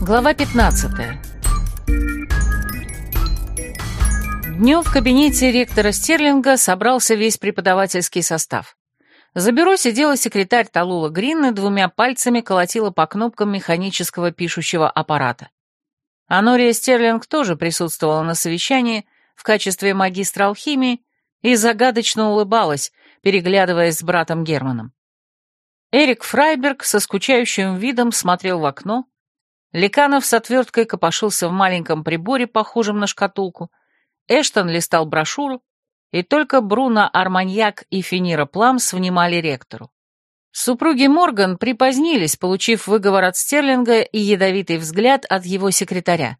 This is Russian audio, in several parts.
Глава 15 Днем в кабинете ректора Стерлинга собрался весь преподавательский состав. За бюро сидела секретарь Талула Грин и двумя пальцами колотила по кнопкам механического пишущего аппарата. Анория Стерлинг тоже присутствовала на совещании в качестве магистра алхимии и загадочно улыбалась, переглядываясь с братом Германом. Эрик Фрайберг со скучающим видом смотрел в окно, Ликанов с отверткой копошился в маленьком приборе, похожем на шкатулку, Эштон листал брошюру, и только Бруно Арманьяк и Финира Пламс внимали ректору. Супруги Морган припозднились, получив выговор от Стерлинга и ядовитый взгляд от его секретаря.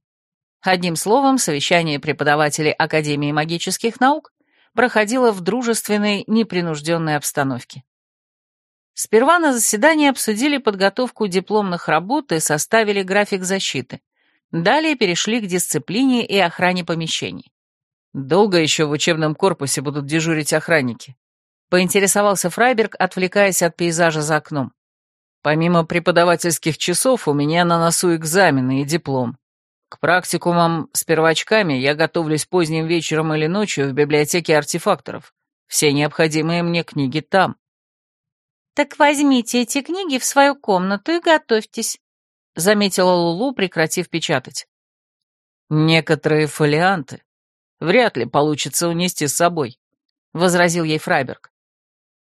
Одним словом, совещание преподавателей Академии магических наук проходило в дружественной, непринужденной обстановке. Сперва на заседании обсудили подготовку дипломных работ и составили график защиты. Далее перешли к дисциплине и охране помещений. Долго еще в учебном корпусе будут дежурить охранники? Поинтересовался Фрайберг, отвлекаясь от пейзажа за окном. Помимо преподавательских часов у меня на носу экзамены и диплом. К практикумам с первочками я готовлюсь поздним вечером или ночью в библиотеке артефакторов. Все необходимые мне книги там. «Так возьмите эти книги в свою комнату и готовьтесь», — заметила Лулу, прекратив печатать. «Некоторые фолианты вряд ли получится унести с собой», — возразил ей Фрайберг.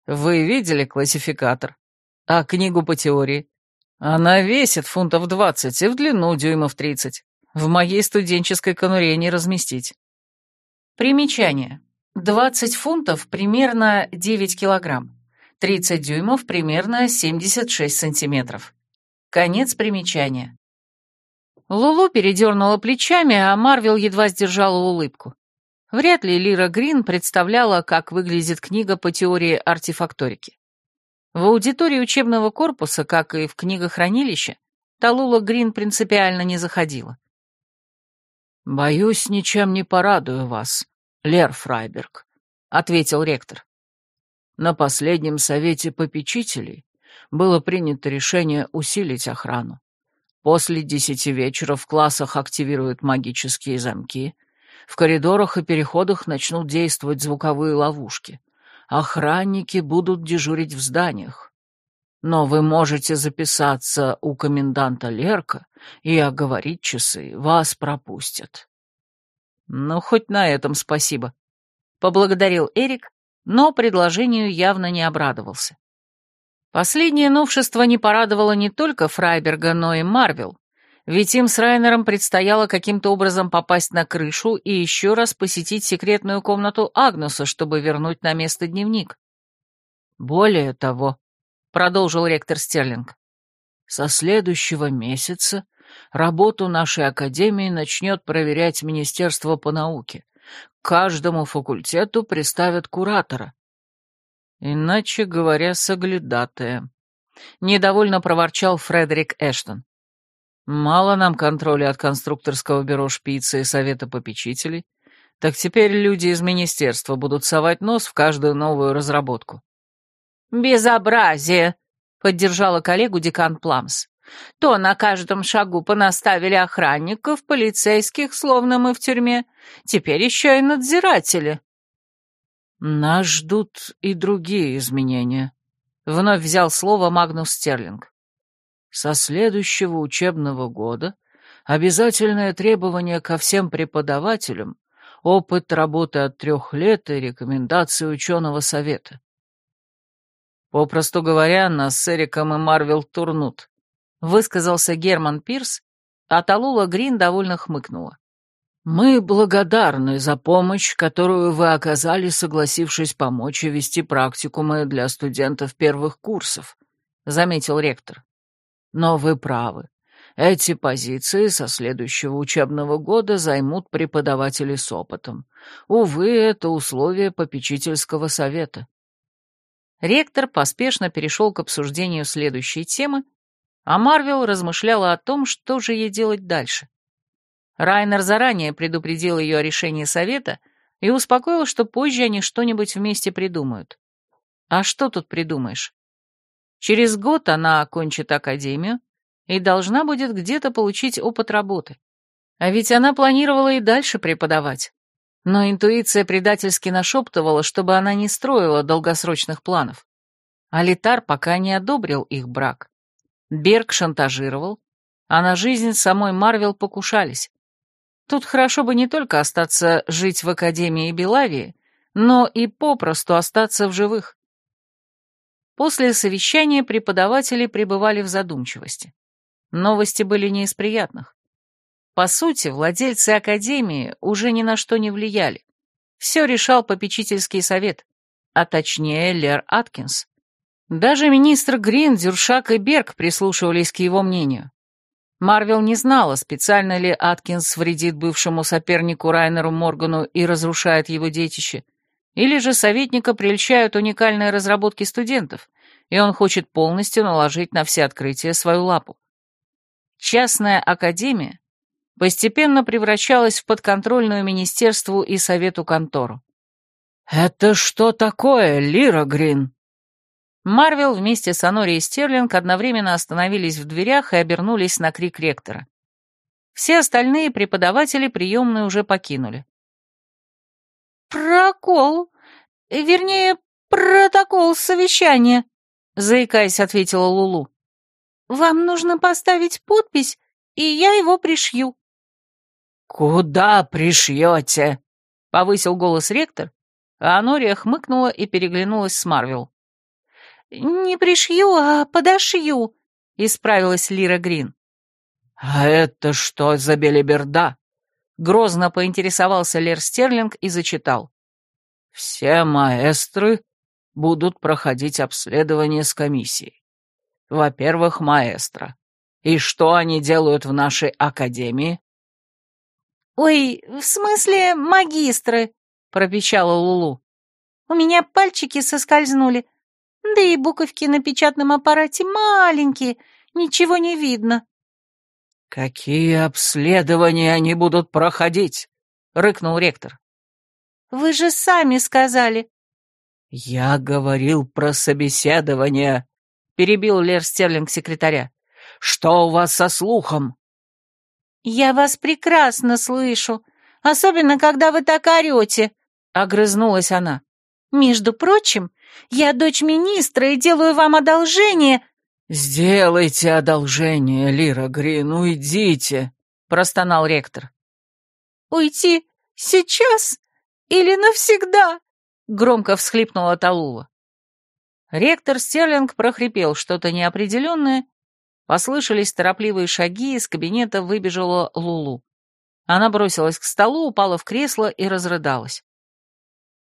«Вы видели классификатор? А книгу по теории? Она весит фунтов двадцать и в длину дюймов тридцать. В моей студенческой конуре не разместить». Примечание. Двадцать фунтов примерно девять килограмм. 30 дюймов примерно 76 сантиметров. Конец примечания. Лулу передернула плечами, а Марвел едва сдержала улыбку. Вряд ли Лира Грин представляла, как выглядит книга по теории артефакторики. В аудитории учебного корпуса, как и в книгохранилище, Талула Грин принципиально не заходила. «Боюсь, ничем не порадую вас, Лер Фрайберг», — ответил ректор. На последнем совете попечителей было принято решение усилить охрану. После десяти вечера в классах активируют магические замки, в коридорах и переходах начнут действовать звуковые ловушки. Охранники будут дежурить в зданиях. Но вы можете записаться у коменданта Лерка и оговорить часы, вас пропустят. Ну, хоть на этом спасибо. Поблагодарил Эрик но предложению явно не обрадовался. Последнее новшество не порадовало не только Фрайберга, но и Марвел, ведь им с Райнером предстояло каким-то образом попасть на крышу и еще раз посетить секретную комнату Агнуса, чтобы вернуть на место дневник. «Более того», — продолжил ректор Стерлинг, «со следующего месяца работу нашей академии начнет проверять Министерство по науке, каждому факультету приставят куратора. Иначе говоря, соглядатая. Недовольно проворчал Фредерик Эштон. Мало нам контроля от конструкторского бюро шпицы и совета попечителей, так теперь люди из министерства будут совать нос в каждую новую разработку. «Безобразие!» — поддержала коллегу декан Пламс. То на каждом шагу понаставили охранников, полицейских, словно мы в тюрьме. Теперь еще и надзиратели. Нас ждут и другие изменения. Вновь взял слово Магнус Стерлинг. Со следующего учебного года обязательное требование ко всем преподавателям — опыт работы от трех лет и рекомендации ученого совета. Попросту говоря, нас с Эриком и Марвел турнут, высказался Герман Пирс, а Талула Грин довольно хмыкнула. «Мы благодарны за помощь, которую вы оказали, согласившись помочь и вести практикумы для студентов первых курсов», — заметил ректор. «Но вы правы. Эти позиции со следующего учебного года займут преподаватели с опытом. Увы, это условие попечительского совета». Ректор поспешно перешел к обсуждению следующей темы а Марвел размышляла о том, что же ей делать дальше. Райнер заранее предупредил ее о решении совета и успокоил, что позже они что-нибудь вместе придумают. А что тут придумаешь? Через год она окончит академию и должна будет где-то получить опыт работы. А ведь она планировала и дальше преподавать. Но интуиция предательски нашептывала, чтобы она не строила долгосрочных планов. Алитар пока не одобрил их брак. Берг шантажировал, а на жизнь самой Марвел покушались. Тут хорошо бы не только остаться жить в Академии Белавии, но и попросту остаться в живых. После совещания преподаватели пребывали в задумчивости. Новости были не из приятных. По сути, владельцы Академии уже ни на что не влияли. Все решал попечительский совет, а точнее Лер Аткинс. Даже министр Грин, Дюршак и Берг прислушивались к его мнению. Марвел не знала, специально ли Аткинс вредит бывшему сопернику Райнеру Моргану и разрушает его детище, или же советника прельщают уникальные разработки студентов, и он хочет полностью наложить на все открытия свою лапу. Частная академия постепенно превращалась в подконтрольную министерству и совету контору. «Это что такое, Лира Грин?» Марвел вместе с Анори и Стерлинг одновременно остановились в дверях и обернулись на крик ректора. Все остальные преподаватели приемную уже покинули. «Прокол, вернее, протокол совещания», — заикаясь, ответила Лулу. «Вам нужно поставить подпись, и я его пришью». «Куда пришьете?» — повысил голос ректор, а Анория хмыкнула и переглянулась с Марвел. «Не пришью, а подошью», — исправилась Лира Грин. «А это что за белиберда?» — грозно поинтересовался Лер Стерлинг и зачитал. «Все маэстры будут проходить обследование с комиссией. Во-первых, маэстро. И что они делают в нашей академии?» «Ой, в смысле магистры», — пропечала Лулу. «У меня пальчики соскользнули, да и буковки на печатном аппарате маленькие, ничего не видно». «Какие обследования они будут проходить?» — рыкнул ректор. «Вы же сами сказали». «Я говорил про собеседование», — перебил Лер Стерлинг секретаря. «Что у вас со слухом?» «Я вас прекрасно слышу, особенно когда вы так орете», — огрызнулась она. «Между прочим, я дочь министра и делаю вам одолжение...» «Сделайте одолжение, Лира Грин, уйдите», — простонал ректор. «Уйти сейчас или навсегда?» — громко всхлипнула Талула. Ректор Стерлинг прохрипел что-то неопределенное. Послышались торопливые шаги, из кабинета выбежала Лулу. Она бросилась к столу, упала в кресло и разрыдалась.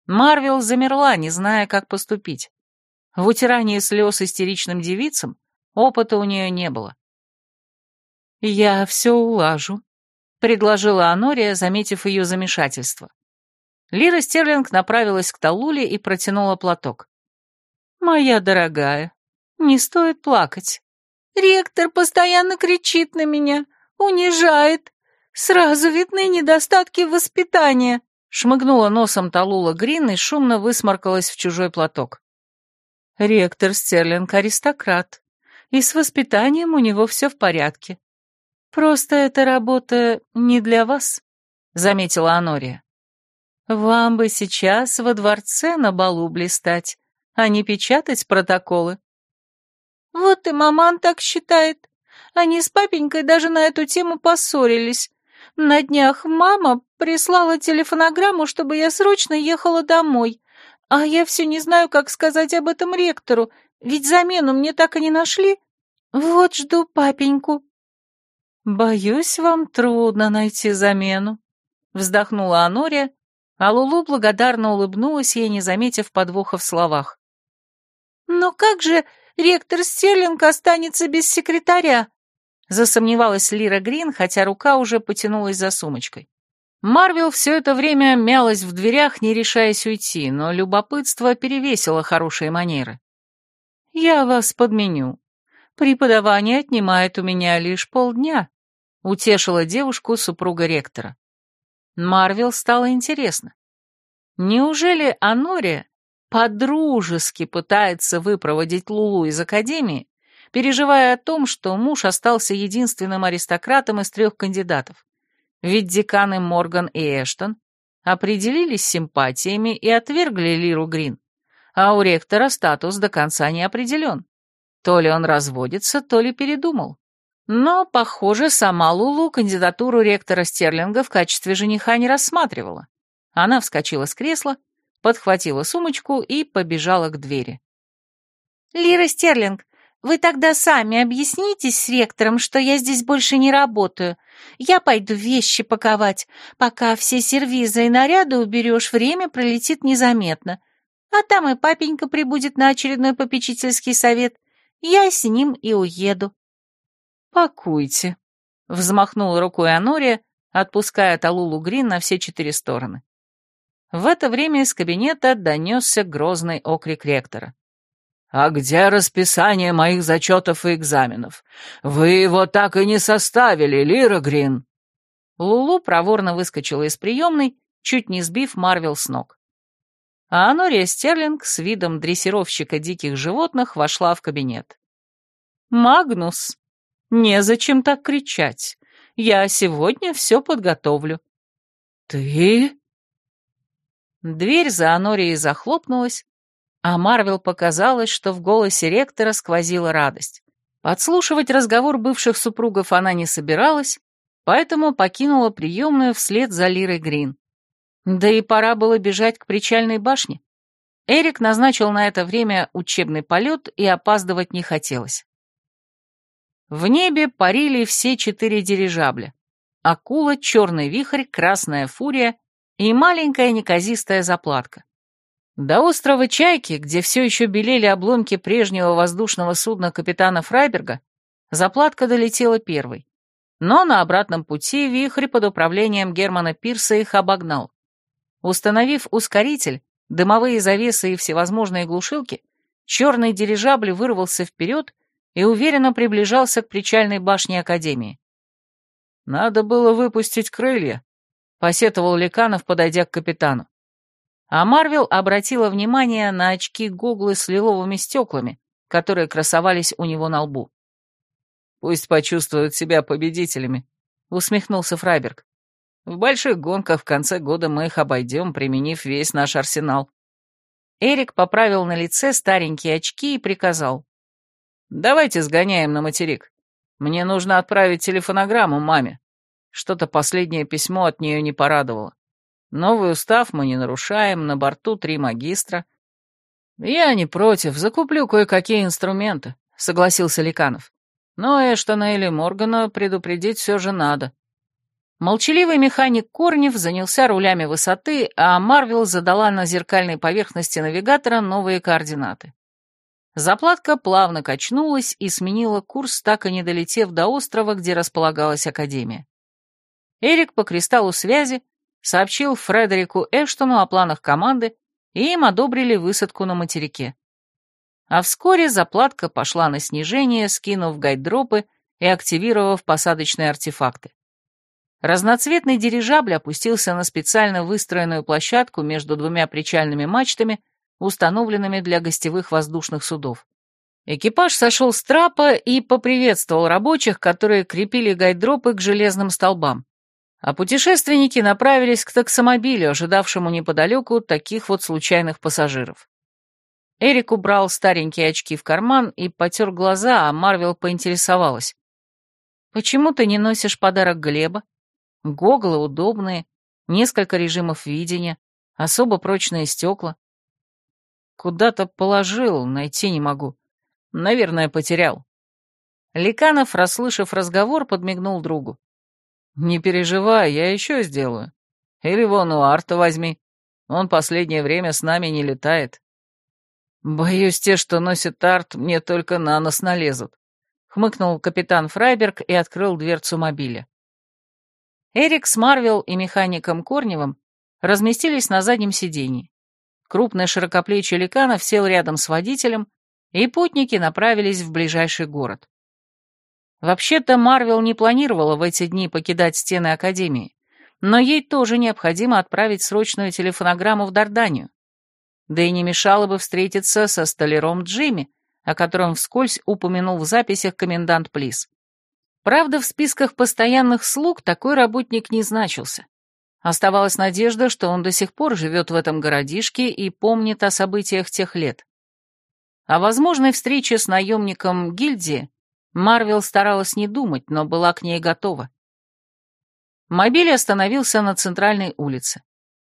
Марвел замерла, не зная, как поступить. В утирании слез истеричным девицам опыта у нее не было. «Я все улажу», — предложила Анория, заметив ее замешательство. Лира Стерлинг направилась к Талуле и протянула платок. «Моя дорогая, не стоит плакать. Ректор постоянно кричит на меня, унижает. Сразу видны недостатки воспитания», Шмыгнула носом Талула Грин и шумно высморкалась в чужой платок. Ректор Стерлинг аристократ, и с воспитанием у него все в порядке. Просто эта работа не для вас, заметила Анория. Вам бы сейчас во дворце на балу блистать, а не печатать протоколы. Вот и маман так считает. Они с папенькой даже на эту тему поссорились. На днях мама прислала телефонограмму, чтобы я срочно ехала домой. А я все не знаю, как сказать об этом ректору, ведь замену мне так и не нашли. Вот жду папеньку». «Боюсь, вам трудно найти замену», — вздохнула Анория, а Лулу благодарно улыбнулась ей, не заметив подвоха в словах. «Но как же ректор Стерлинг останется без секретаря?» Засомневалась Лира Грин, хотя рука уже потянулась за сумочкой. Марвел все это время мялась в дверях, не решаясь уйти, но любопытство перевесило хорошие манеры. «Я вас подменю. Преподавание отнимает у меня лишь полдня», — утешила девушку супруга ректора. Марвел стало интересно. Неужели Анория подружески пытается выпроводить Лулу из академии, переживая о том, что муж остался единственным аристократом из трех кандидатов? Ведь деканы Морган и Эштон определились симпатиями и отвергли Лиру Грин, а у ректора статус до конца не определен. То ли он разводится, то ли передумал. Но, похоже, сама Лулу кандидатуру ректора Стерлинга в качестве жениха не рассматривала. Она вскочила с кресла, подхватила сумочку и побежала к двери. «Лира Стерлинг, вы тогда сами объяснитесь с ректором, что я здесь больше не работаю. Я пойду вещи паковать. Пока все сервизы и наряды уберешь, время пролетит незаметно. А там и папенька прибудет на очередной попечительский совет. Я с ним и уеду». «Пакуйте», — взмахнула рукой Анория, отпуская Талулу Грин на все четыре стороны. В это время из кабинета донесся грозный окрик ректора. «А где расписание моих зачетов и экзаменов? Вы его так и не составили, Лира Грин!» Лулу проворно выскочила из приемной, чуть не сбив Марвел с ног. А Анория Стерлинг с видом дрессировщика диких животных вошла в кабинет. «Магнус, незачем так кричать. Я сегодня все подготовлю». «Ты?» Дверь за Анорией захлопнулась, а Марвел показалось, что в голосе ректора сквозила радость. Подслушивать разговор бывших супругов она не собиралась, поэтому покинула приемную вслед за Лирой Грин. Да и пора было бежать к причальной башне. Эрик назначил на это время учебный полет, и опаздывать не хотелось. В небе парили все четыре дирижабля. Акула, черный вихрь, красная фурия и маленькая неказистая заплатка. До острова Чайки, где все еще белели обломки прежнего воздушного судна капитана Фрайберга, заплатка долетела первой. Но на обратном пути вихрь под управлением Германа Пирса их обогнал. Установив ускоритель, дымовые завесы и всевозможные глушилки, черный дирижабль вырвался вперед и уверенно приближался к причальной башне Академии. «Надо было выпустить крылья», — посетовал Ликанов, подойдя к капитану. А Марвел обратила внимание на очки-гуглы с лиловыми стеклами, которые красовались у него на лбу. «Пусть почувствуют себя победителями», — усмехнулся Фрайберг. «В больших гонках в конце года мы их обойдем, применив весь наш арсенал». Эрик поправил на лице старенькие очки и приказал. «Давайте сгоняем на материк. Мне нужно отправить телефонограмму маме. Что-то последнее письмо от нее не порадовало. Новый устав мы не нарушаем, на борту три магистра. Я не против, закуплю кое-какие инструменты, согласился Ликанов. Но Эштона или Моргана предупредить все же надо. Молчаливый механик Корнев занялся рулями высоты, а Марвел задала на зеркальной поверхности навигатора новые координаты. Заплатка плавно качнулась и сменила курс, так и не долетев до острова, где располагалась Академия. Эрик по кристаллу связи сообщил Фредерику Эштону о планах команды, и им одобрили высадку на материке. А вскоре заплатка пошла на снижение, скинув гайдропы и активировав посадочные артефакты. Разноцветный дирижабль опустился на специально выстроенную площадку между двумя причальными мачтами, установленными для гостевых воздушных судов. Экипаж сошел с трапа и поприветствовал рабочих, которые крепили гайдропы к железным столбам а путешественники направились к таксомобилю, ожидавшему неподалеку таких вот случайных пассажиров. Эрик убрал старенькие очки в карман и потер глаза, а Марвел поинтересовалась. «Почему ты не носишь подарок Глеба? Гоглы удобные, несколько режимов видения, особо прочные стекла». «Куда-то положил, найти не могу. Наверное, потерял». Ликанов, расслышав разговор, подмигнул другу. «Не переживай, я еще сделаю. Или вон у Арта возьми. Он последнее время с нами не летает». «Боюсь, те, что носит Арт, мне только на нос налезут», — хмыкнул капитан Фрайберг и открыл дверцу мобиля. Эрик с Марвел и механиком Корневым разместились на заднем сиденье. Крупный широкоплечий Ликанов сел рядом с водителем, и путники направились в ближайший город. Вообще-то Марвел не планировала в эти дни покидать стены Академии, но ей тоже необходимо отправить срочную телефонограмму в Дарданию. Да и не мешало бы встретиться со столяром Джимми, о котором вскользь упомянул в записях комендант Плис. Правда, в списках постоянных слуг такой работник не значился. Оставалась надежда, что он до сих пор живет в этом городишке и помнит о событиях тех лет. О возможной встрече с наемником гильдии Марвел старалась не думать, но была к ней готова. Мобиль остановился на центральной улице.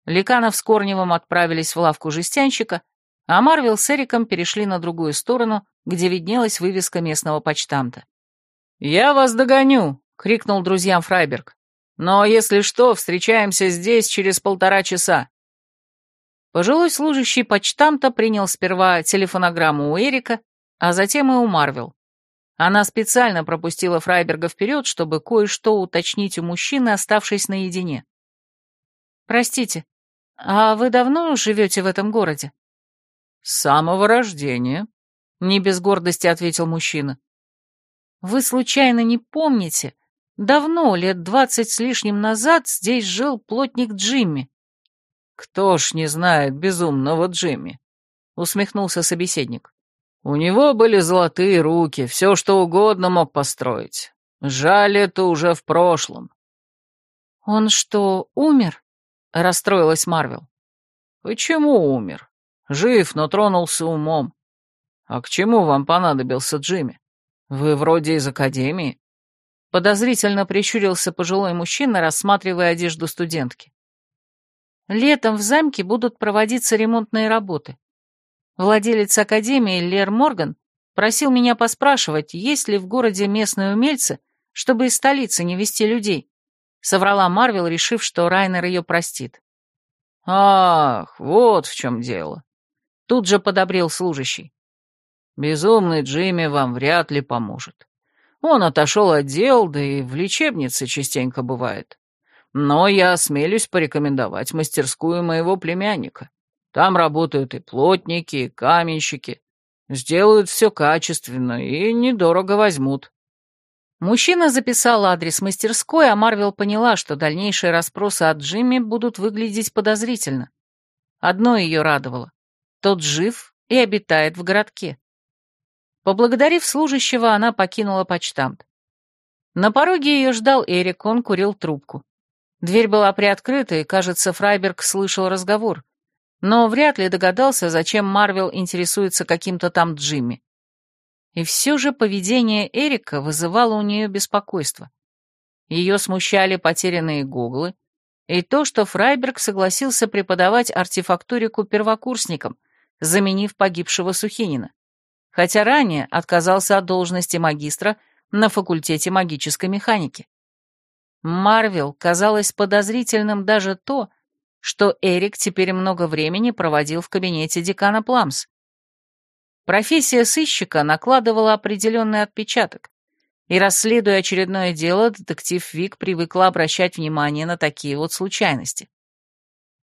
Ликанов с Корневым отправились в лавку жестянщика, а Марвел с Эриком перешли на другую сторону, где виднелась вывеска местного почтамта. «Я вас догоню!» — крикнул друзьям Фрайберг. Но, если что, встречаемся здесь через полтора часа». Пожилой служащий почтамта принял сперва телефонограмму у Эрика, а затем и у Марвел. Она специально пропустила Фрайберга вперед, чтобы кое-что уточнить у мужчины, оставшись наедине. «Простите, а вы давно живете в этом городе?» «С самого рождения», — не без гордости ответил мужчина. «Вы случайно не помните, Давно, лет двадцать с лишним назад, здесь жил плотник Джимми. «Кто ж не знает безумного Джимми?» — усмехнулся собеседник. «У него были золотые руки, все что угодно мог построить. Жаль, это уже в прошлом». «Он что, умер?» — расстроилась Марвел. «Почему умер? Жив, но тронулся умом. А к чему вам понадобился Джимми? Вы вроде из академии?» Подозрительно прищурился пожилой мужчина, рассматривая одежду студентки. Летом в замке будут проводиться ремонтные работы. Владелец академии Лер Морган просил меня поспрашивать, есть ли в городе местные умельцы, чтобы из столицы не вести людей. Соврала Марвел, решив, что Райнер ее простит. «Ах, вот в чем дело!» Тут же подобрел служащий. «Безумный Джимми вам вряд ли поможет. Он отошел от дел, да и в лечебнице частенько бывает. Но я осмелюсь порекомендовать мастерскую моего племянника. Там работают и плотники, и каменщики. Сделают все качественно и недорого возьмут. Мужчина записал адрес мастерской, а Марвел поняла, что дальнейшие расспросы от Джимми будут выглядеть подозрительно. Одно ее радовало. Тот жив и обитает в городке. Поблагодарив служащего, она покинула почтамт. На пороге ее ждал Эрик, он курил трубку. Дверь была приоткрыта, и, кажется, Фрайберг слышал разговор, но вряд ли догадался, зачем Марвел интересуется каким-то там Джимми. И все же поведение Эрика вызывало у нее беспокойство. Ее смущали потерянные гуглы и то, что Фрайберг согласился преподавать артефактурику первокурсникам, заменив погибшего Сухинина хотя ранее отказался от должности магистра на факультете магической механики. Марвел казалось подозрительным даже то, что Эрик теперь много времени проводил в кабинете декана Пламс. Профессия сыщика накладывала определенный отпечаток, и, расследуя очередное дело, детектив Вик привыкла обращать внимание на такие вот случайности.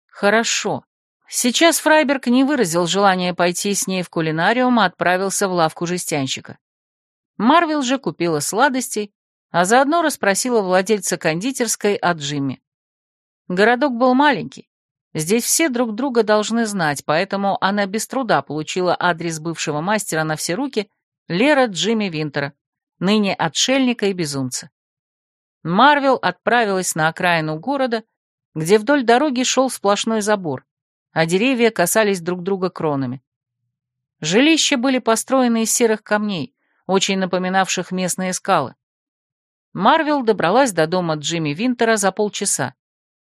Хорошо. Сейчас Фрайберг не выразил желания пойти с ней в кулинариум, а отправился в лавку жестянщика. Марвел же купила сладостей, а заодно расспросила владельца кондитерской о Джимми. Городок был маленький, здесь все друг друга должны знать, поэтому она без труда получила адрес бывшего мастера на все руки Лера Джимми Винтера, ныне отшельника и безумца. Марвел отправилась на окраину города, где вдоль дороги шел сплошной забор, а деревья касались друг друга кронами. Жилища были построены из серых камней, очень напоминавших местные скалы. Марвел добралась до дома Джимми Винтера за полчаса.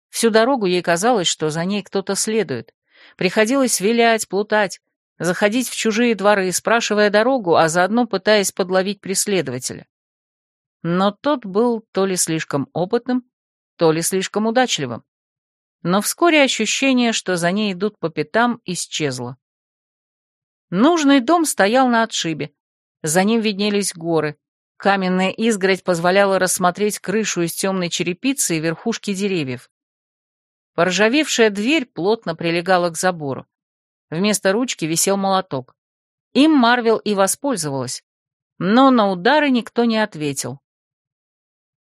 Всю дорогу ей казалось, что за ней кто-то следует. Приходилось вилять, плутать, заходить в чужие дворы, спрашивая дорогу, а заодно пытаясь подловить преследователя. Но тот был то ли слишком опытным, то ли слишком удачливым но вскоре ощущение, что за ней идут по пятам, исчезло. Нужный дом стоял на отшибе. За ним виднелись горы. Каменная изгородь позволяла рассмотреть крышу из темной черепицы и верхушки деревьев. Поржавевшая дверь плотно прилегала к забору. Вместо ручки висел молоток. Им Марвел и воспользовалась, но на удары никто не ответил.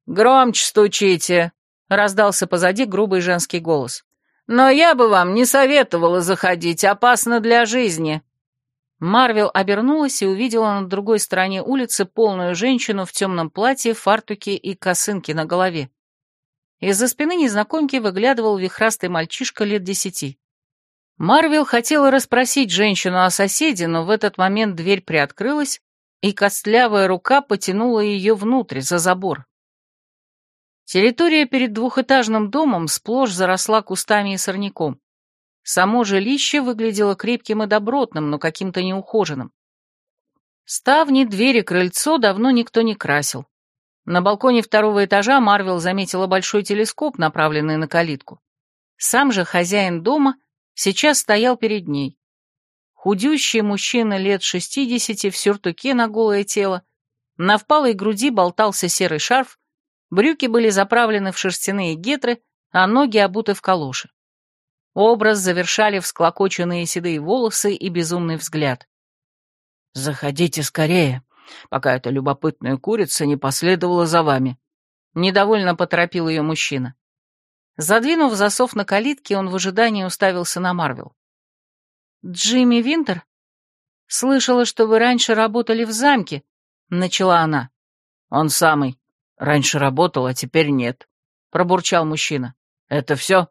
«Громче стучите!» — раздался позади грубый женский голос. «Но я бы вам не советовала заходить, опасно для жизни!» Марвел обернулась и увидела на другой стороне улицы полную женщину в темном платье, фартуке и косынке на голове. Из-за спины незнакомки выглядывал вихрастый мальчишка лет десяти. Марвел хотела расспросить женщину о соседе, но в этот момент дверь приоткрылась, и костлявая рука потянула ее внутрь, за забор. Территория перед двухэтажным домом сплошь заросла кустами и сорняком. Само жилище выглядело крепким и добротным, но каким-то неухоженным. Ставни, двери, крыльцо давно никто не красил. На балконе второго этажа Марвел заметила большой телескоп, направленный на калитку. Сам же хозяин дома сейчас стоял перед ней. Худющий мужчина лет шестидесяти в сюртуке на голое тело, на впалой груди болтался серый шарф, брюки были заправлены в шерстяные гетры, а ноги обуты в калоши. Образ завершали всклокоченные седые волосы и безумный взгляд. «Заходите скорее, пока эта любопытная курица не последовала за вами», — недовольно поторопил ее мужчина. Задвинув засов на калитке, он в ожидании уставился на Марвел. «Джимми Винтер? Слышала, что вы раньше работали в замке», — начала она. «Он самый. Раньше работал, а теперь нет», — пробурчал мужчина. «Это все?»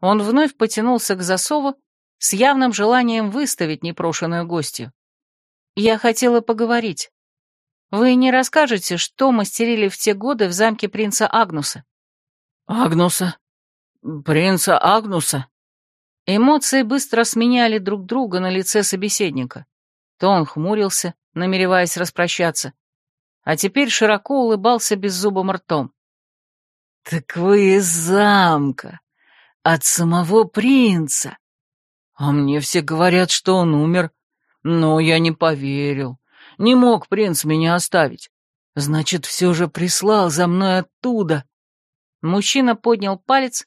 Он вновь потянулся к засову с явным желанием выставить непрошенную гостью. «Я хотела поговорить. Вы не расскажете, что мастерили в те годы в замке принца Агнуса?» «Агнуса? Принца Агнуса?» Эмоции быстро сменяли друг друга на лице собеседника. То он хмурился, намереваясь распрощаться, а теперь широко улыбался беззубым ртом. «Так вы из замка!» От самого принца. А мне все говорят, что он умер. Но я не поверил. Не мог принц меня оставить. Значит, все же прислал за мной оттуда. Мужчина поднял палец,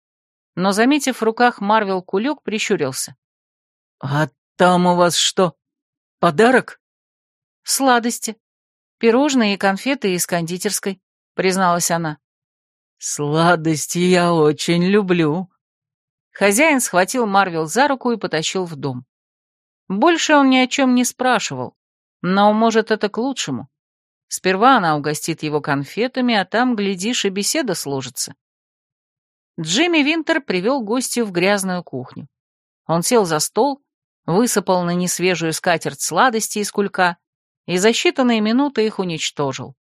но, заметив в руках Марвел кулек, прищурился. «А там у вас что, подарок?» «Сладости. Пирожные и конфеты из кондитерской», — призналась она. «Сладости я очень люблю», Хозяин схватил Марвел за руку и потащил в дом. Больше он ни о чем не спрашивал, но, может, это к лучшему. Сперва она угостит его конфетами, а там, глядишь, и беседа сложится. Джимми Винтер привел гостью в грязную кухню. Он сел за стол, высыпал на несвежую скатерть сладости из кулька и за считанные минуты их уничтожил.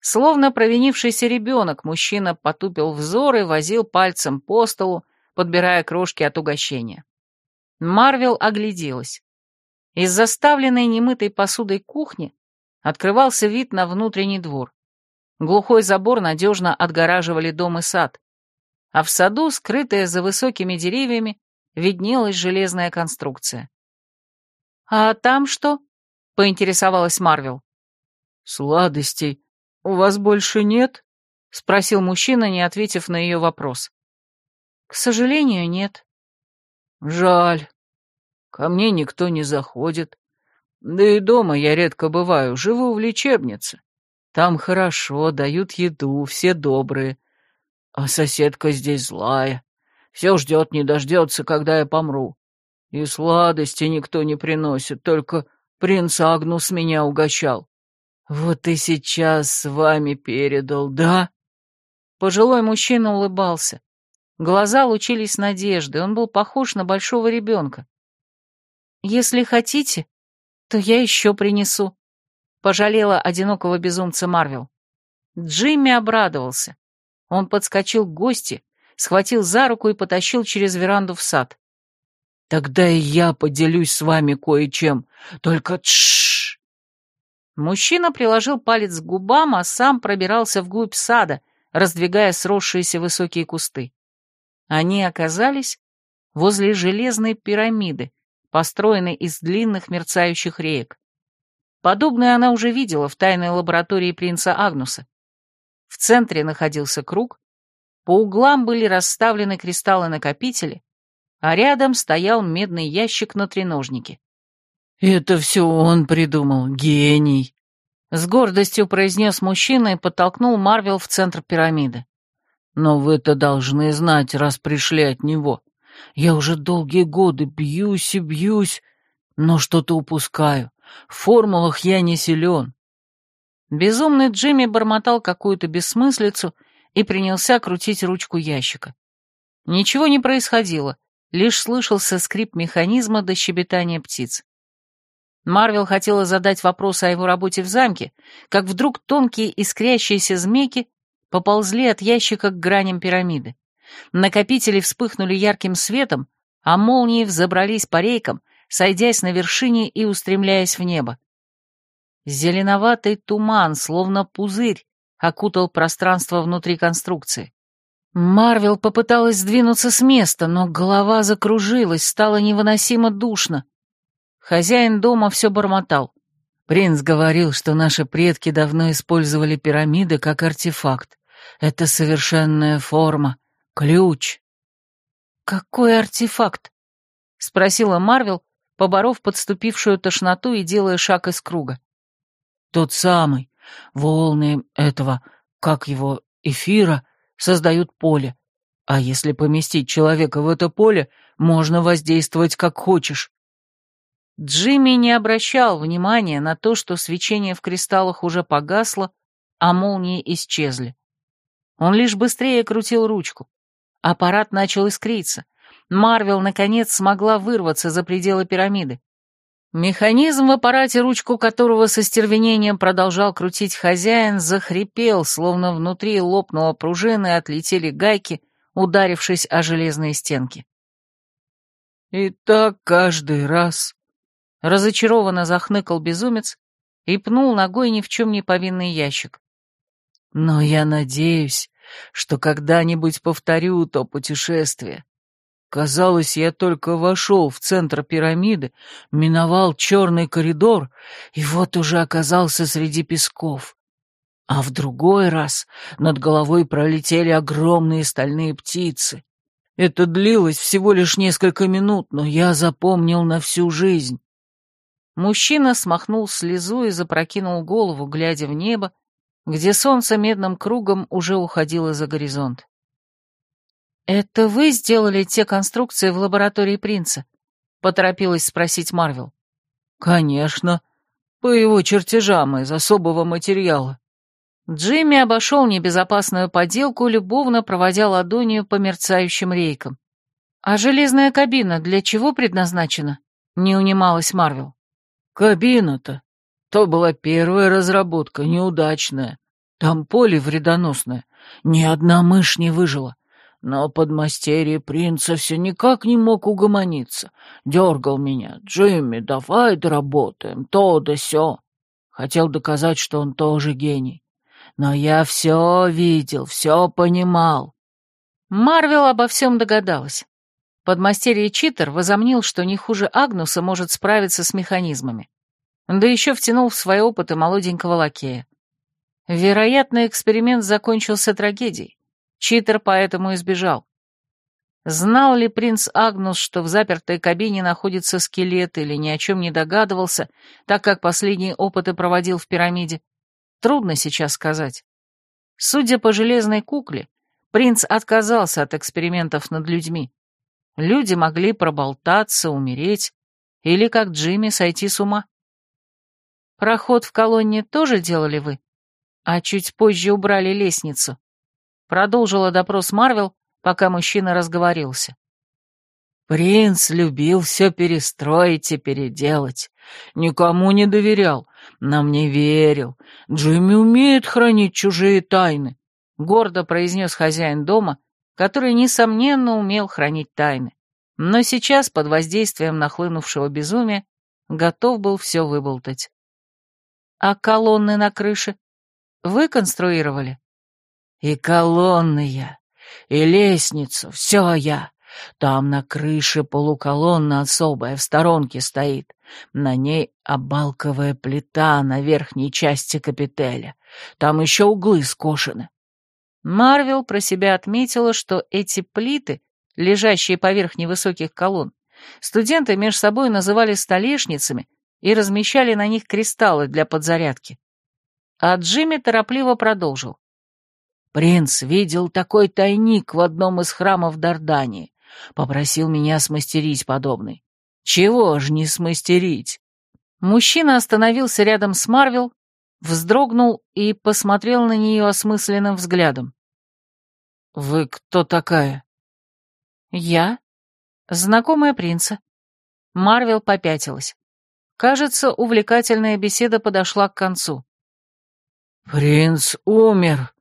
Словно провинившийся ребенок, мужчина потупил взор и возил пальцем по столу, подбирая крошки от угощения. Марвел огляделась. Из заставленной немытой посудой кухни открывался вид на внутренний двор. Глухой забор надежно отгораживали дом и сад, а в саду, скрытая за высокими деревьями, виднелась железная конструкция. «А там что?» — поинтересовалась Марвел. «Сладостей у вас больше нет?» — спросил мужчина, не ответив на ее вопрос. К сожалению, нет. Жаль. Ко мне никто не заходит. Да и дома я редко бываю, живу в лечебнице. Там хорошо, дают еду, все добрые. А соседка здесь злая. Все ждет, не дождется, когда я помру. И сладости никто не приносит, только принц Агнус меня угощал. Вот и сейчас с вами передал, да?» Пожилой мужчина улыбался. Глаза лучились надеждой, он был похож на большого ребенка. «Если хотите, то я еще принесу», — пожалела одинокого безумца Марвел. Джимми обрадовался. Он подскочил к гости, схватил за руку и потащил через веранду в сад. «Тогда и я поделюсь с вами кое-чем, только тш. Мужчина приложил палец к губам, а сам пробирался вглубь сада, раздвигая сросшиеся высокие кусты. Они оказались возле железной пирамиды, построенной из длинных мерцающих реек. Подобное она уже видела в тайной лаборатории принца Агнуса. В центре находился круг, по углам были расставлены кристаллы-накопители, а рядом стоял медный ящик на треножнике. «Это все он придумал, гений!» С гордостью произнес мужчина и подтолкнул Марвел в центр пирамиды. «Но вы-то должны знать, раз пришли от него. Я уже долгие годы бьюсь и бьюсь, но что-то упускаю. В формулах я не силен». Безумный Джимми бормотал какую-то бессмыслицу и принялся крутить ручку ящика. Ничего не происходило, лишь слышался скрип механизма до щебетания птиц. Марвел хотела задать вопрос о его работе в замке, как вдруг тонкие искрящиеся змейки поползли от ящика к граням пирамиды. Накопители вспыхнули ярким светом, а молнии взобрались по рейкам, сойдясь на вершине и устремляясь в небо. Зеленоватый туман, словно пузырь, окутал пространство внутри конструкции. Марвел попыталась сдвинуться с места, но голова закружилась, стало невыносимо душно. Хозяин дома все бормотал. Принц говорил, что наши предки давно использовали пирамиды как артефакт. Это совершенная форма, ключ. «Какой артефакт?» — спросила Марвел, поборов подступившую тошноту и делая шаг из круга. «Тот самый. Волны этого, как его, эфира, создают поле. А если поместить человека в это поле, можно воздействовать как хочешь. Джимми не обращал внимания на то, что свечение в кристаллах уже погасло, а молнии исчезли. Он лишь быстрее крутил ручку. Аппарат начал искриться. Марвел, наконец, смогла вырваться за пределы пирамиды. Механизм в аппарате, ручку которого со стервенением продолжал крутить хозяин, захрипел, словно внутри лопнула пружина и отлетели гайки, ударившись о железные стенки. «И так каждый раз», Разочарованно захныкал безумец и пнул ногой ни в чем не повинный ящик. «Но я надеюсь, что когда-нибудь повторю то путешествие. Казалось, я только вошел в центр пирамиды, миновал черный коридор, и вот уже оказался среди песков. А в другой раз над головой пролетели огромные стальные птицы. Это длилось всего лишь несколько минут, но я запомнил на всю жизнь. Мужчина смахнул слезу и запрокинул голову, глядя в небо, где солнце медным кругом уже уходило за горизонт. «Это вы сделали те конструкции в лаборатории принца?» — поторопилась спросить Марвел. «Конечно. По его чертежам из особого материала». Джимми обошел небезопасную поделку, любовно проводя ладонью по мерцающим рейкам. «А железная кабина для чего предназначена?» — не унималась Марвел. Кабина-то. То была первая разработка, неудачная. Там поле вредоносное. Ни одна мышь не выжила. Но подмастерье принца все никак не мог угомониться. Дергал меня. «Джимми, давай доработаем, то да сё». Хотел доказать, что он тоже гений. Но я все видел, все понимал. Марвел обо всем догадалась. Подмастерье Читер возомнил, что не хуже Агнуса может справиться с механизмами. Да еще втянул в свои опыты молоденького лакея. Вероятно, эксперимент закончился трагедией. Читер поэтому избежал. Знал ли принц Агнус, что в запертой кабине находится скелет, или ни о чем не догадывался, так как последние опыты проводил в пирамиде? Трудно сейчас сказать. Судя по железной кукле, принц отказался от экспериментов над людьми. Люди могли проболтаться, умереть, или, как Джимми, сойти с ума. Проход в колонне тоже делали вы? А чуть позже убрали лестницу. Продолжила допрос Марвел, пока мужчина разговорился. Принц любил все перестроить и переделать. Никому не доверял, нам не верил. Джимми умеет хранить чужие тайны, — гордо произнес хозяин дома, который, несомненно, умел хранить тайны, но сейчас, под воздействием нахлынувшего безумия, готов был все выболтать. «А колонны на крыше вы конструировали?» «И колонны и лестницу, все я. Там на крыше полуколонна особая в сторонке стоит. На ней обалковая плита на верхней части капителя. Там еще углы скошены. Марвел про себя отметила, что эти плиты, лежащие поверх невысоких колонн, студенты между собой называли столешницами и размещали на них кристаллы для подзарядки. А Джимми торопливо продолжил. «Принц видел такой тайник в одном из храмов Дардании. Попросил меня смастерить подобный. Чего ж не смастерить?» Мужчина остановился рядом с Марвел, вздрогнул и посмотрел на нее осмысленным взглядом. «Вы кто такая?» «Я? Знакомая принца». Марвел попятилась. Кажется, увлекательная беседа подошла к концу. «Принц умер.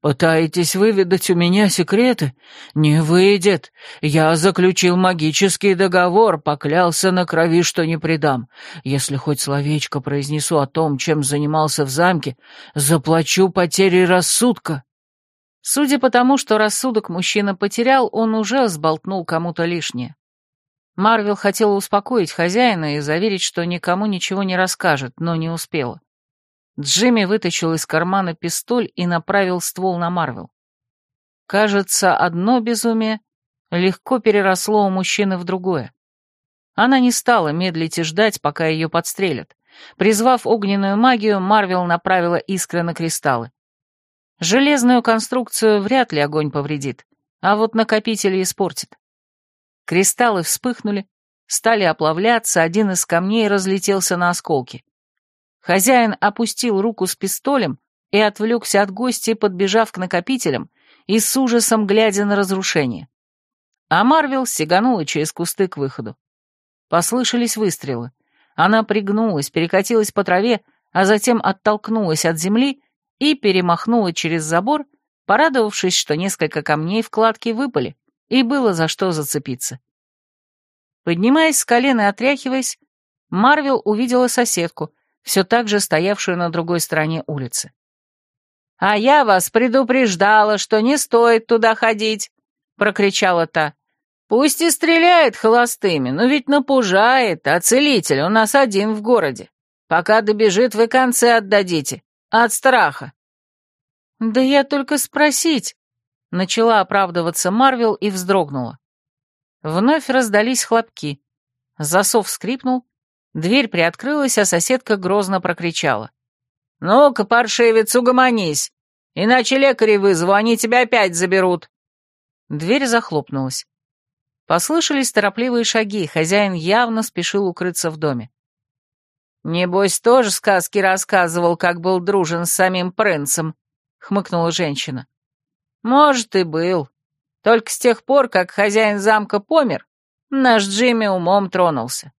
Пытаетесь выведать у меня секреты? Не выйдет. Я заключил магический договор, поклялся на крови, что не предам. Если хоть словечко произнесу о том, чем занимался в замке, заплачу потери рассудка». Судя по тому, что рассудок мужчина потерял, он уже сболтнул кому-то лишнее. Марвел хотела успокоить хозяина и заверить, что никому ничего не расскажет, но не успела. Джимми вытащил из кармана пистоль и направил ствол на Марвел. Кажется, одно безумие легко переросло у мужчины в другое. Она не стала медлить и ждать, пока ее подстрелят. Призвав огненную магию, Марвел направила искры на кристаллы. Железную конструкцию вряд ли огонь повредит, а вот накопители испортит. Кристаллы вспыхнули, стали оплавляться, один из камней разлетелся на осколки. Хозяин опустил руку с пистолем и отвлекся от гостей, подбежав к накопителям и с ужасом глядя на разрушение. А Марвел сиганула через кусты к выходу. Послышались выстрелы. Она пригнулась, перекатилась по траве, а затем оттолкнулась от земли и перемахнула через забор, порадовавшись, что несколько камней в кладке выпали, и было за что зацепиться. Поднимаясь с колена и отряхиваясь, Марвел увидела соседку, все так же стоявшую на другой стороне улицы. «А я вас предупреждала, что не стоит туда ходить!» — прокричала та. «Пусть и стреляет холостыми, но ведь напужает, а целитель у нас один в городе. Пока добежит, вы концы отдадите. От страха». «Да я только спросить», — начала оправдываться Марвел и вздрогнула. Вновь раздались хлопки. Засов скрипнул, Дверь приоткрылась, а соседка грозно прокричала. «Ну-ка, паршивец, угомонись, иначе лекарей вызову, они тебя опять заберут». Дверь захлопнулась. Послышались торопливые шаги, хозяин явно спешил укрыться в доме. «Небось, тоже сказки рассказывал, как был дружен с самим принцем», — хмыкнула женщина. «Может, и был. Только с тех пор, как хозяин замка помер, наш Джимми умом тронулся.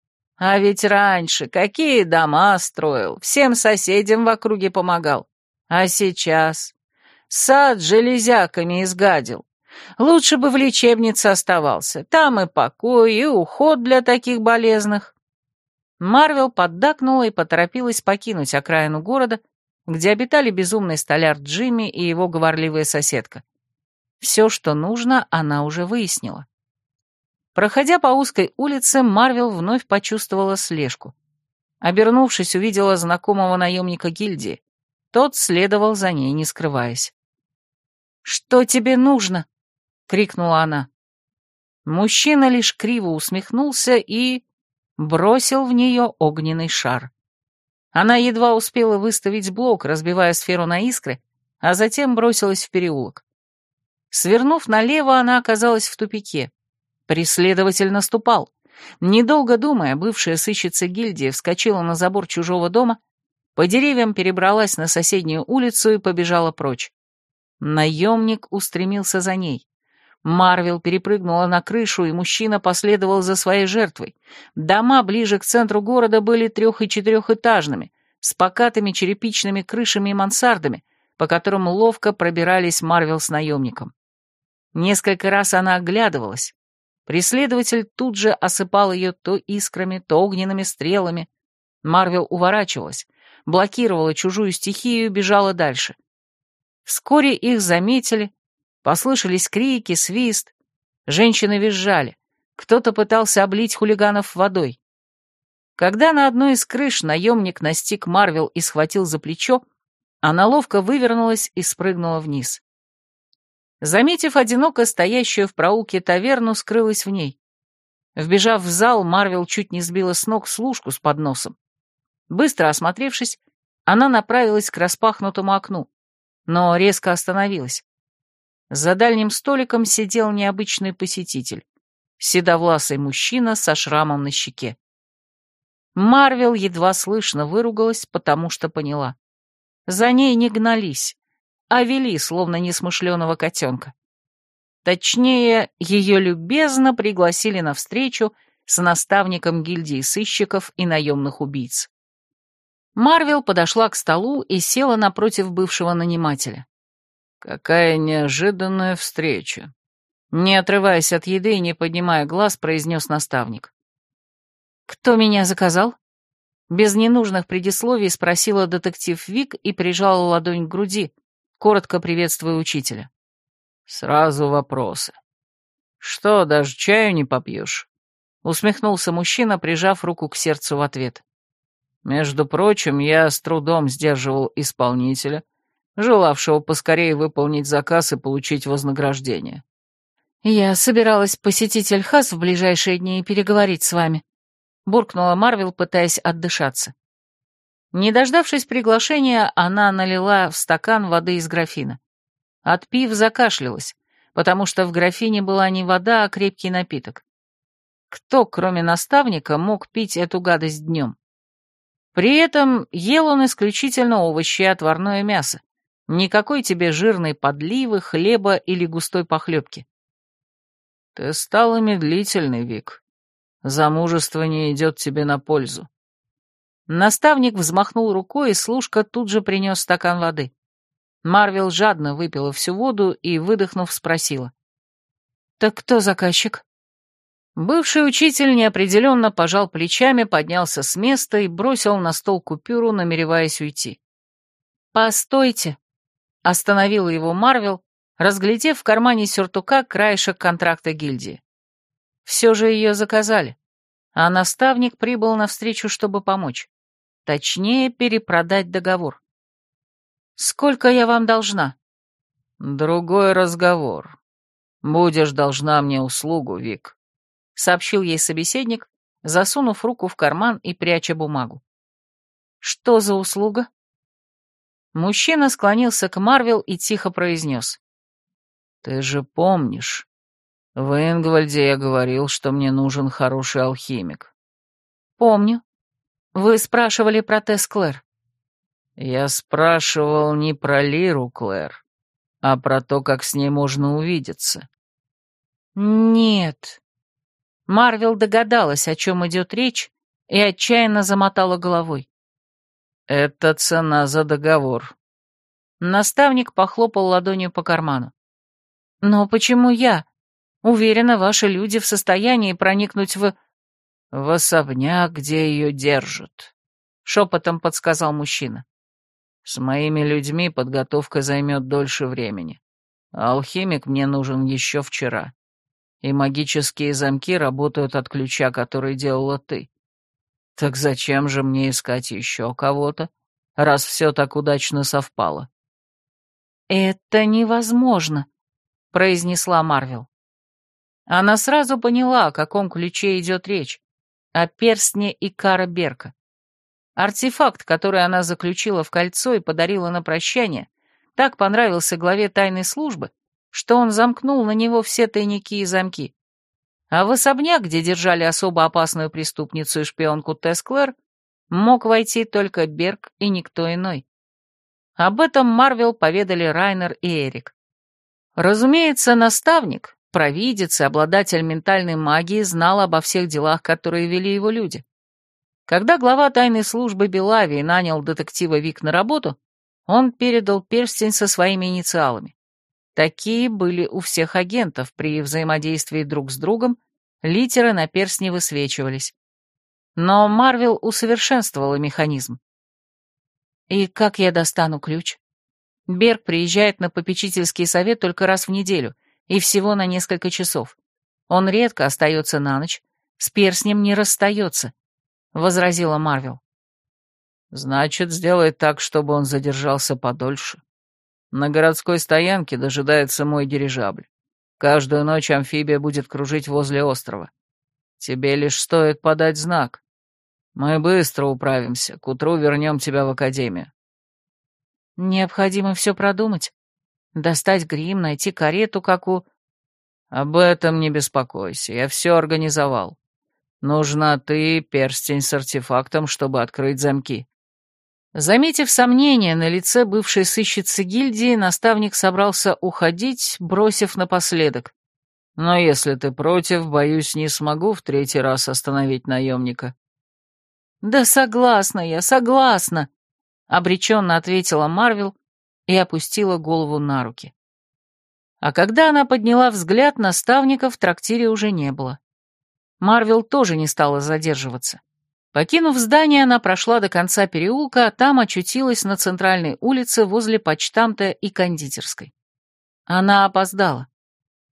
А ведь раньше какие дома строил, всем соседям в округе помогал. А сейчас сад железяками изгадил. Лучше бы в лечебнице оставался, там и покой, и уход для таких болезных. Марвел поддакнула и поторопилась покинуть окраину города, где обитали безумный столяр Джимми и его говорливая соседка. Все, что нужно, она уже выяснила. Проходя по узкой улице, Марвел вновь почувствовала слежку. Обернувшись, увидела знакомого наемника гильдии. Тот следовал за ней, не скрываясь. «Что тебе нужно?» — крикнула она. Мужчина лишь криво усмехнулся и... бросил в нее огненный шар. Она едва успела выставить блок, разбивая сферу на искры, а затем бросилась в переулок. Свернув налево, она оказалась в тупике. Преследователь наступал. Недолго думая, бывшая сыщица гильдии вскочила на забор чужого дома, по деревьям перебралась на соседнюю улицу и побежала прочь. Наемник устремился за ней. Марвел перепрыгнула на крышу, и мужчина последовал за своей жертвой. Дома ближе к центру города были трех- и четырехэтажными, с покатыми черепичными крышами и мансардами, по которым ловко пробирались Марвел с наемником. Несколько раз она оглядывалась, Преследователь тут же осыпал ее то искрами, то огненными стрелами. Марвел уворачивалась, блокировала чужую стихию и бежала дальше. Вскоре их заметили, послышались крики, свист. Женщины визжали. Кто-то пытался облить хулиганов водой. Когда на одной из крыш наемник настиг Марвел и схватил за плечо, она ловко вывернулась и спрыгнула вниз. Заметив одиноко стоящую в проулке таверну, скрылась в ней. Вбежав в зал, Марвел чуть не сбила с ног служку с подносом. Быстро осмотревшись, она направилась к распахнутому окну, но резко остановилась. За дальним столиком сидел необычный посетитель, седовласый мужчина со шрамом на щеке. Марвел едва слышно выругалась, потому что поняла. За ней не гнались, а вели, словно несмышленого котенка. Точнее, ее любезно пригласили на встречу с наставником гильдии сыщиков и наемных убийц. Марвел подошла к столу и села напротив бывшего нанимателя. «Какая неожиданная встреча!» Не отрываясь от еды и не поднимая глаз, произнес наставник. «Кто меня заказал?» Без ненужных предисловий спросила детектив Вик и прижала ладонь к груди, коротко приветствуя учителя. «Сразу вопросы. Что, даже чаю не попьешь?» Усмехнулся мужчина, прижав руку к сердцу в ответ. «Между прочим, я с трудом сдерживал исполнителя, желавшего поскорее выполнить заказ и получить вознаграждение». «Я собиралась посетить Эльхас в ближайшие дни и переговорить с вами», — буркнула Марвел, пытаясь отдышаться. Не дождавшись приглашения, она налила в стакан воды из графина. Отпив, закашлялась, потому что в графине была не вода, а крепкий напиток. Кто, кроме наставника, мог пить эту гадость днем? При этом ел он исключительно овощи и отварное мясо. Никакой тебе жирной подливы, хлеба или густой похлебки. Ты стала медлительной, Вик. Замужество не идет тебе на пользу. Наставник взмахнул рукой, и служка тут же принес стакан воды. Марвел жадно выпила всю воду и, выдохнув, спросила. «Так кто заказчик?» Бывший учитель неопределенно пожал плечами, поднялся с места и бросил на стол купюру, намереваясь уйти. «Постойте!» — остановила его Марвел, разглядев в кармане сюртука краешек контракта гильдии. Все же ее заказали, а наставник прибыл навстречу, чтобы помочь. Точнее, перепродать договор. «Сколько я вам должна?» «Другой разговор. Будешь должна мне услугу, Вик», — сообщил ей собеседник, засунув руку в карман и пряча бумагу. «Что за услуга?» Мужчина склонился к Марвел и тихо произнес. «Ты же помнишь, в Ингвальде я говорил, что мне нужен хороший алхимик». «Помню. Вы спрашивали про Тесс Клэр». «Я спрашивал не про Лиру Клэр, а про то, как с ней можно увидеться». «Нет», Марвел догадалась, о чем идет речь, и отчаянно замотала головой. «Это цена за договор». Наставник похлопал ладонью по карману. «Но почему я? Уверена, ваши люди в состоянии проникнуть в...» «В особняк, где ее держат», — шепотом подсказал мужчина. «С моими людьми подготовка займет дольше времени. алхимик мне нужен еще вчера и магические замки работают от ключа, который делала ты. Так зачем же мне искать еще кого-то, раз все так удачно совпало?» «Это невозможно», — произнесла Марвел. Она сразу поняла, о каком ключе идет речь, о перстне Икара Берка. Артефакт, который она заключила в кольцо и подарила на прощание, так понравился главе тайной службы, что он замкнул на него все тайники и замки. А в особняк, где держали особо опасную преступницу и шпионку Тесклер, мог войти только Берг и никто иной. Об этом Марвел поведали Райнер и Эрик. Разумеется, наставник, провидец и обладатель ментальной магии знал обо всех делах, которые вели его люди. Когда глава тайной службы Белавии нанял детектива Вик на работу, он передал перстень со своими инициалами. Такие были у всех агентов, при взаимодействии друг с другом литеры на перстне высвечивались. Но Марвел усовершенствовала механизм. И как я достану ключ? Берг приезжает на попечительский совет только раз в неделю, и всего на несколько часов. Он редко остается на ночь, с перстнем не расстается, — возразила Марвел. Значит, сделай так, чтобы он задержался подольше. На городской стоянке дожидается мой дирижабль. Каждую ночь амфибия будет кружить возле острова. Тебе лишь стоит подать знак. Мы быстро управимся, к утру вернем тебя в академию. Необходимо все продумать. Достать грим, найти карету, как у... Об этом не беспокойся, я все организовал. Нужна ты, перстень с артефактом, чтобы открыть замки. Заметив сомнение на лице бывшей сыщицы гильдии, наставник собрался уходить, бросив напоследок. Но если ты против, боюсь, не смогу в третий раз остановить наемника. Да согласна я, согласна, обреченно ответила Марвел и опустила голову на руки. А когда она подняла взгляд, наставника в трактире уже не было. Марвел тоже не стала задерживаться. Покинув здание, она прошла до конца переулка, а там очутилась на центральной улице возле почтамта и кондитерской. Она опоздала.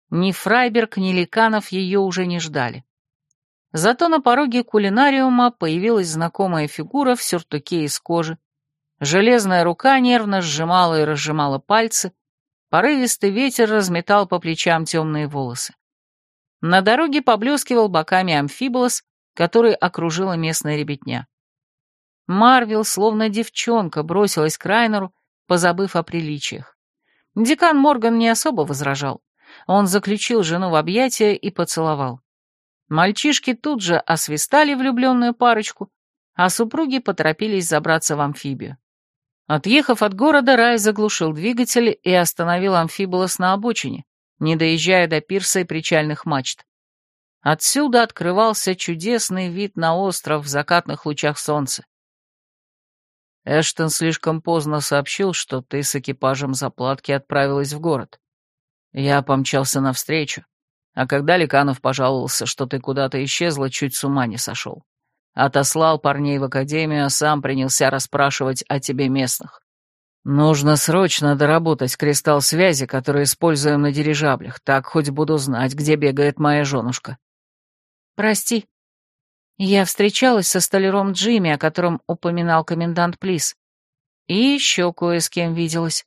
Ни Фрайберг, ни Ликанов ее уже не ждали. Зато на пороге кулинариума появилась знакомая фигура в сюртуке из кожи. Железная рука нервно сжимала и разжимала пальцы, порывистый ветер разметал по плечам темные волосы. На дороге поблескивал боками амфиболос, который окружила местная ребятня. Марвел, словно девчонка, бросилась к Райнеру, позабыв о приличиях. Декан Морган не особо возражал. Он заключил жену в объятия и поцеловал. Мальчишки тут же освистали влюбленную парочку, а супруги поторопились забраться в амфибию. Отъехав от города, Рай заглушил двигатель и остановил амфиболос на обочине, не доезжая до пирса и причальных мачт. Отсюда открывался чудесный вид на остров в закатных лучах солнца. Эштон слишком поздно сообщил, что ты с экипажем заплатки отправилась в город. Я помчался навстречу, а когда Ликанов пожаловался, что ты куда-то исчезла, чуть с ума не сошел. Отослал парней в академию, а сам принялся расспрашивать о тебе местных. Нужно срочно доработать кристалл связи, который используем на дирижаблях, так хоть буду знать, где бегает моя женушка. Прости. Я встречалась со столяром Джимми, о котором упоминал комендант Плис. И еще кое с кем виделась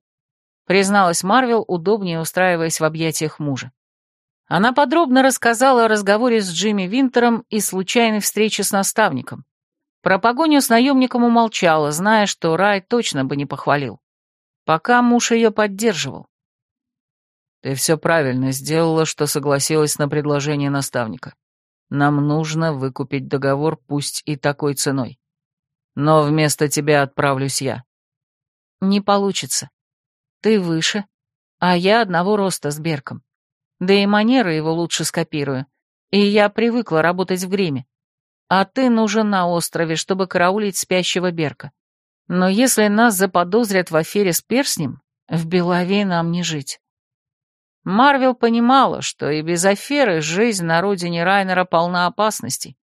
призналась Марвел, удобнее устраиваясь в объятиях мужа. Она подробно рассказала о разговоре с Джимми Винтером и случайной встрече с наставником. Про погоню с наемником умолчала, зная, что Рай точно бы не похвалил. Пока муж ее поддерживал. «Ты все правильно сделала, что согласилась на предложение наставника. Нам нужно выкупить договор, пусть и такой ценой. Но вместо тебя отправлюсь я». «Не получится. Ты выше, а я одного роста с Берком. Да и манеры его лучше скопирую. И я привыкла работать в гриме. А ты нужен на острове, чтобы караулить спящего Берка. Но если нас заподозрят в афере с перстнем, в Белове нам не жить. Марвел понимала, что и без аферы жизнь на родине Райнера полна опасностей.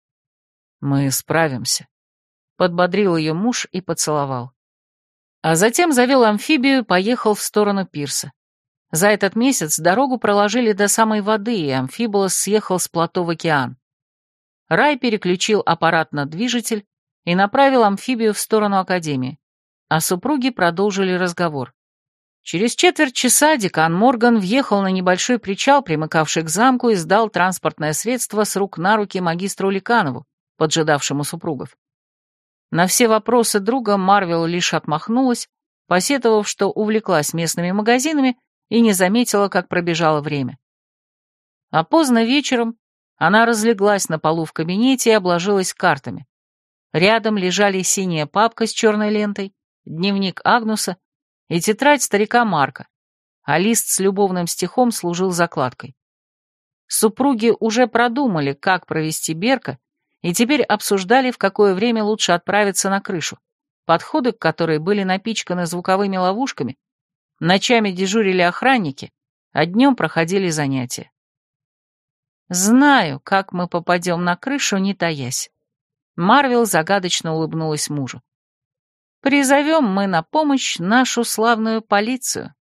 «Мы справимся», — подбодрил ее муж и поцеловал а затем завел амфибию и поехал в сторону пирса. За этот месяц дорогу проложили до самой воды, и амфиболос съехал с плато в океан. Рай переключил аппарат на движитель и направил амфибию в сторону Академии, а супруги продолжили разговор. Через четверть часа декан Морган въехал на небольшой причал, примыкавший к замку, и сдал транспортное средство с рук на руки магистру Ликанову, поджидавшему супругов. На все вопросы друга Марвел лишь отмахнулась, посетовав, что увлеклась местными магазинами и не заметила, как пробежало время. А поздно вечером она разлеглась на полу в кабинете и обложилась картами. Рядом лежали синяя папка с черной лентой, дневник Агнуса и тетрадь старика Марка, а лист с любовным стихом служил закладкой. Супруги уже продумали, как провести Берка, и теперь обсуждали, в какое время лучше отправиться на крышу, подходы к которой были напичканы звуковыми ловушками, ночами дежурили охранники, а днем проходили занятия. «Знаю, как мы попадем на крышу, не таясь». Марвел загадочно улыбнулась мужу. «Призовем мы на помощь нашу славную полицию».